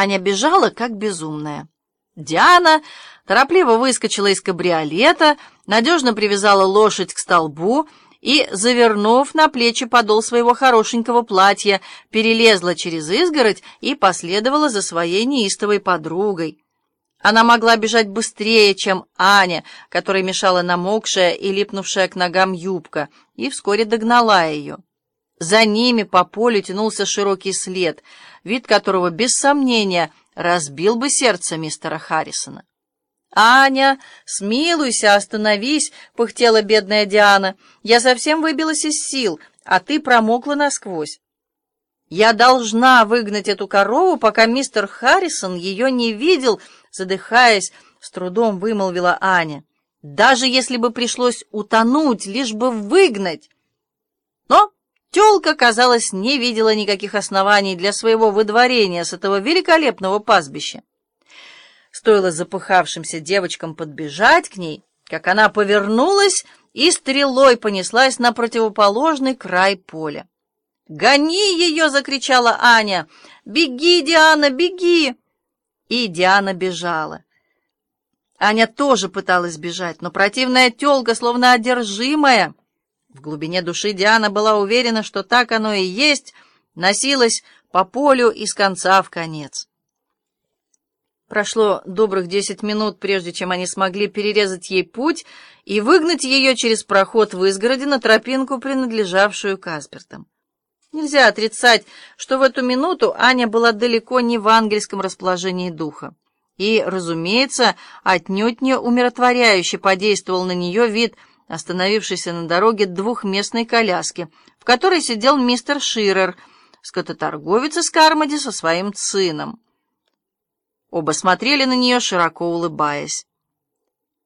Аня бежала, как безумная. Диана торопливо выскочила из кабриолета, надежно привязала лошадь к столбу и, завернув на плечи подол своего хорошенького платья, перелезла через изгородь и последовала за своей неистовой подругой. Она могла бежать быстрее, чем Аня, которой мешала намокшая и липнувшая к ногам юбка, и вскоре догнала ее. За ними по полю тянулся широкий след, вид которого, без сомнения, разбил бы сердце мистера Харрисона. «Аня, смилуйся, остановись!» — пыхтела бедная Диана. «Я совсем выбилась из сил, а ты промокла насквозь. Я должна выгнать эту корову, пока мистер Харрисон ее не видел», — задыхаясь, с трудом вымолвила Аня. «Даже если бы пришлось утонуть, лишь бы выгнать!» Тёлка, казалось, не видела никаких оснований для своего выдворения с этого великолепного пастбища. Стоило запыхавшимся девочкам подбежать к ней, как она повернулась и стрелой понеслась на противоположный край поля. «Гони ее!» — закричала Аня. «Беги, Диана, беги!» И Диана бежала. Аня тоже пыталась бежать, но противная тёлка, словно одержимая, в глубине души Диана была уверена, что так оно и есть, носилась по полю из конца в конец. Прошло добрых десять минут, прежде чем они смогли перерезать ей путь и выгнать ее через проход в изгороде на тропинку, принадлежавшую Каспертам. Нельзя отрицать, что в эту минуту Аня была далеко не в ангельском расположении духа. И, разумеется, отнюдь не умиротворяюще подействовал на нее вид остановившейся на дороге двухместной коляски, в которой сидел мистер Ширер, скототорговец из Кармоди со своим сыном. Оба смотрели на нее, широко улыбаясь.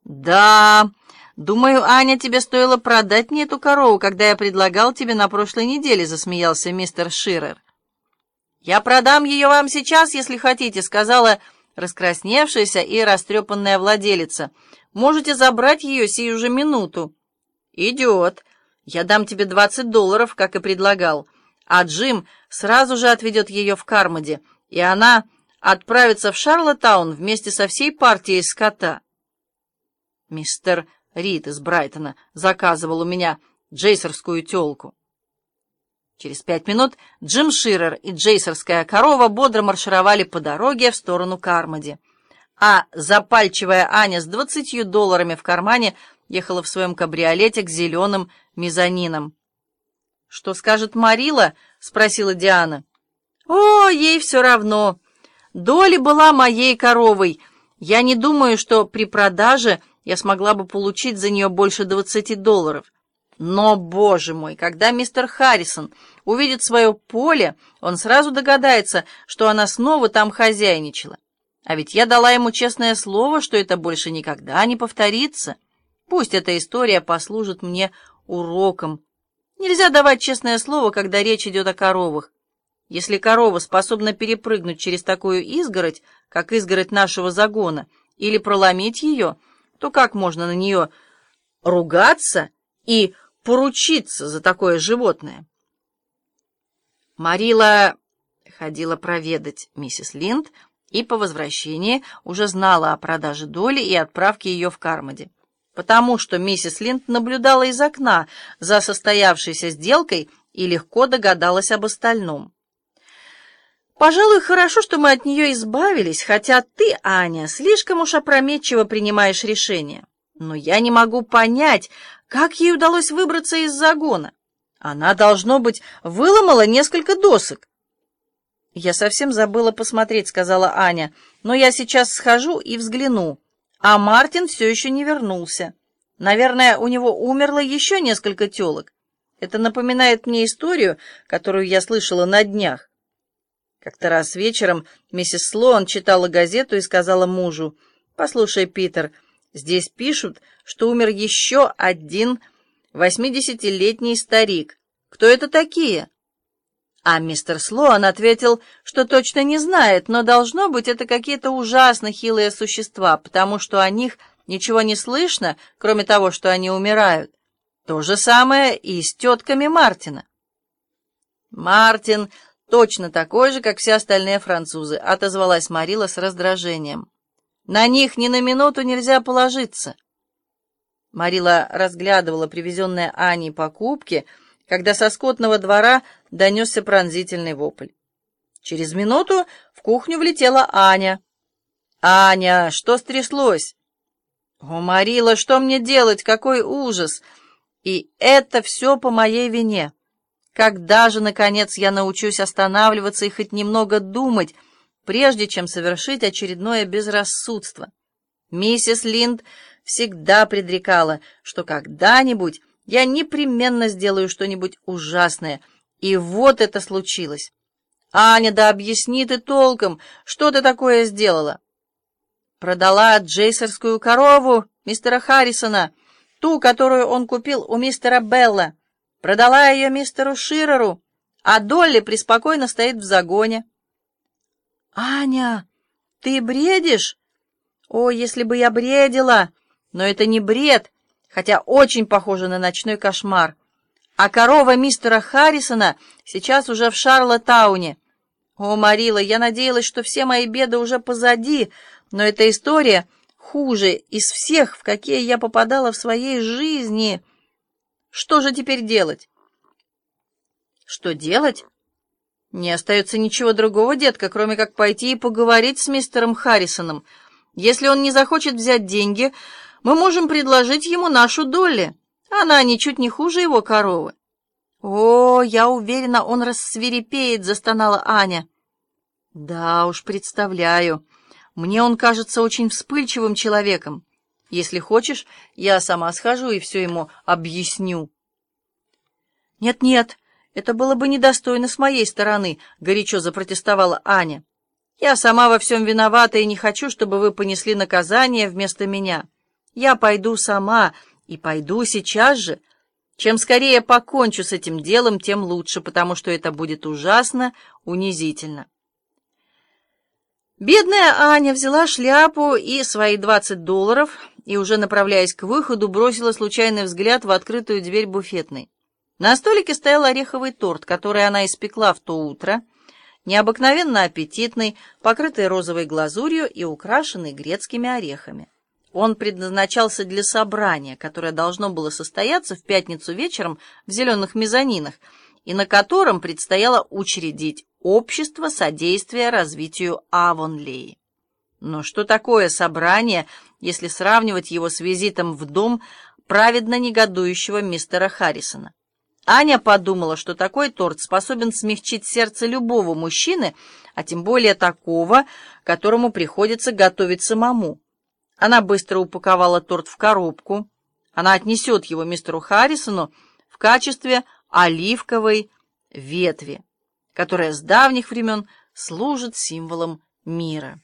«Да, думаю, Аня, тебе стоило продать мне эту корову, когда я предлагал тебе на прошлой неделе», — засмеялся мистер Ширер. «Я продам ее вам сейчас, если хотите», — сказала раскрасневшаяся и растрепанная владелица. «Можете забрать ее сию же минуту». «Идет. Я дам тебе двадцать долларов, как и предлагал. А Джим сразу же отведет ее в Кармоде, и она...» отправиться в Шарлоттаун вместе со всей партией скота. Мистер Рид из Брайтона заказывал у меня джейсерскую тёлку. Через пять минут Джим Ширер и джейсерская корова бодро маршировали по дороге в сторону Кармоди, а запальчивая Аня с двадцатью долларами в кармане ехала в своем кабриолете к зеленым мезонинам. «Что скажет Марила?» — спросила Диана. «О, ей все равно!» Доли была моей коровой. Я не думаю, что при продаже я смогла бы получить за нее больше двадцати долларов. Но, боже мой, когда мистер Харрисон увидит свое поле, он сразу догадается, что она снова там хозяйничала. А ведь я дала ему честное слово, что это больше никогда не повторится. Пусть эта история послужит мне уроком. Нельзя давать честное слово, когда речь идет о коровах. Если корова способна перепрыгнуть через такую изгородь, как изгородь нашего загона, или проломить ее, то как можно на нее ругаться и поручиться за такое животное? Марила ходила проведать миссис Линд и по возвращении уже знала о продаже доли и отправке ее в Кармоде, потому что миссис Линд наблюдала из окна за состоявшейся сделкой и легко догадалась об остальном. Пожалуй, хорошо, что мы от нее избавились, хотя ты, Аня, слишком уж опрометчиво принимаешь решения. Но я не могу понять, как ей удалось выбраться из загона. Она, должно быть, выломала несколько досок. «Я совсем забыла посмотреть», — сказала Аня, «но я сейчас схожу и взгляну». А Мартин все еще не вернулся. Наверное, у него умерло еще несколько телок. Это напоминает мне историю, которую я слышала на днях. Как-то раз вечером миссис Слоан читала газету и сказала мужу, «Послушай, Питер, здесь пишут, что умер еще один восьмидесятилетний старик. Кто это такие?» А мистер Слоан ответил, что точно не знает, но должно быть это какие-то ужасно хилые существа, потому что о них ничего не слышно, кроме того, что они умирают. То же самое и с тетками Мартина. Мартин точно такой же, как все остальные французы», — отозвалась Марила с раздражением. «На них ни на минуту нельзя положиться». Марила разглядывала привезенные Аней покупки, когда со скотного двора донесся пронзительный вопль. Через минуту в кухню влетела Аня. «Аня, что стряслось?» «О, Марила, что мне делать? Какой ужас! И это все по моей вине. Когда же, наконец, я научусь останавливаться и хоть немного думать, прежде чем совершить очередное безрассудство?» Миссис Линд всегда предрекала, что когда-нибудь я непременно сделаю что-нибудь ужасное, и вот это случилось. «Аня, да объясни ты толком, что ты такое сделала?» «Продала джейсерскую корову мистера Харрисона, ту, которую он купил у мистера Белла. Продала ее мистеру Ширеру, а Долли преспокойно стоит в загоне». «Аня, ты бредишь?» «О, если бы я бредила! Но это не бред, хотя очень похоже на ночной кошмар. А корова мистера Харрисона сейчас уже в Шарлоттауне». «О, Марила, я надеялась, что все мои беды уже позади, но эта история хуже из всех, в какие я попадала в своей жизни. Что же теперь делать?» «Что делать?» «Не остается ничего другого, детка, кроме как пойти и поговорить с мистером Харрисоном. Если он не захочет взять деньги, мы можем предложить ему нашу долю. Она ничуть не хуже его коровы». «О, я уверена, он рассверепеет», — застонала Аня. «Да уж, представляю. Мне он кажется очень вспыльчивым человеком. Если хочешь, я сама схожу и все ему объясню». «Нет-нет, это было бы недостойно с моей стороны», — горячо запротестовала Аня. «Я сама во всем виновата и не хочу, чтобы вы понесли наказание вместо меня. Я пойду сама и пойду сейчас же». Чем скорее покончу с этим делом, тем лучше, потому что это будет ужасно унизительно. Бедная Аня взяла шляпу и свои двадцать долларов и, уже направляясь к выходу, бросила случайный взгляд в открытую дверь буфетной. На столике стоял ореховый торт, который она испекла в то утро, необыкновенно аппетитный, покрытый розовой глазурью и украшенный грецкими орехами. Он предназначался для собрания, которое должно было состояться в пятницу вечером в зеленых мезонинах, и на котором предстояло учредить общество содействия развитию Авонлеи. Но что такое собрание, если сравнивать его с визитом в дом праведно негодующего мистера Харрисона? Аня подумала, что такой торт способен смягчить сердце любого мужчины, а тем более такого, которому приходится готовить самому. Она быстро упаковала торт в коробку. Она отнесет его мистеру Харрисону в качестве оливковой ветви, которая с давних времен служит символом мира.